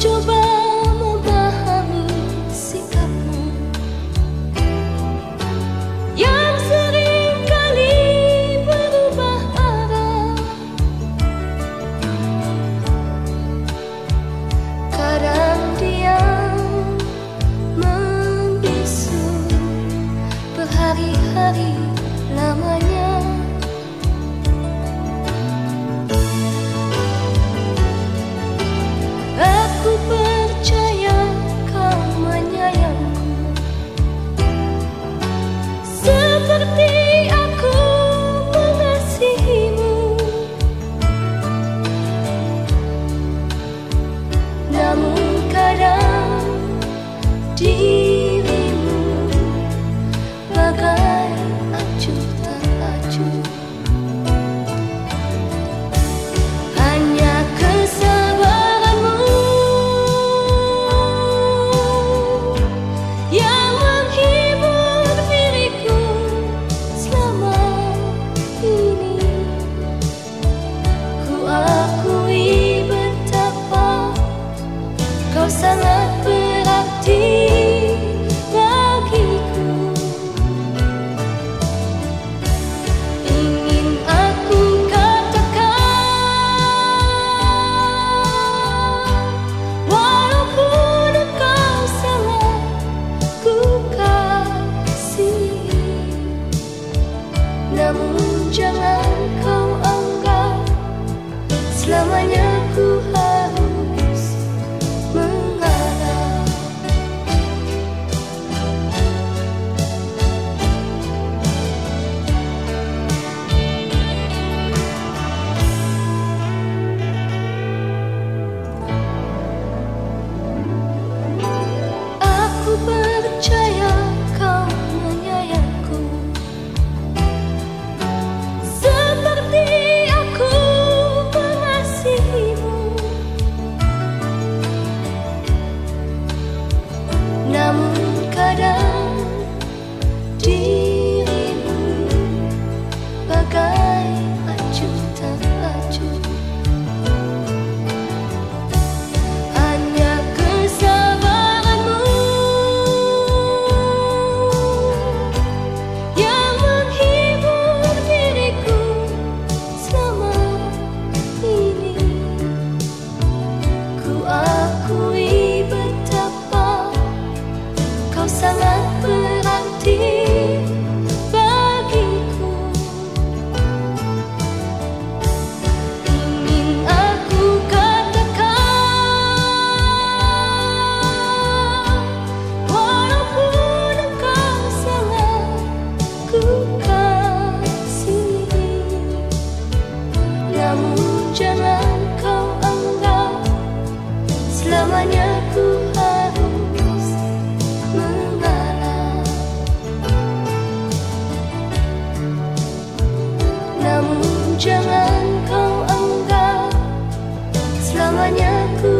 coba 그 앞뒤. namanya ku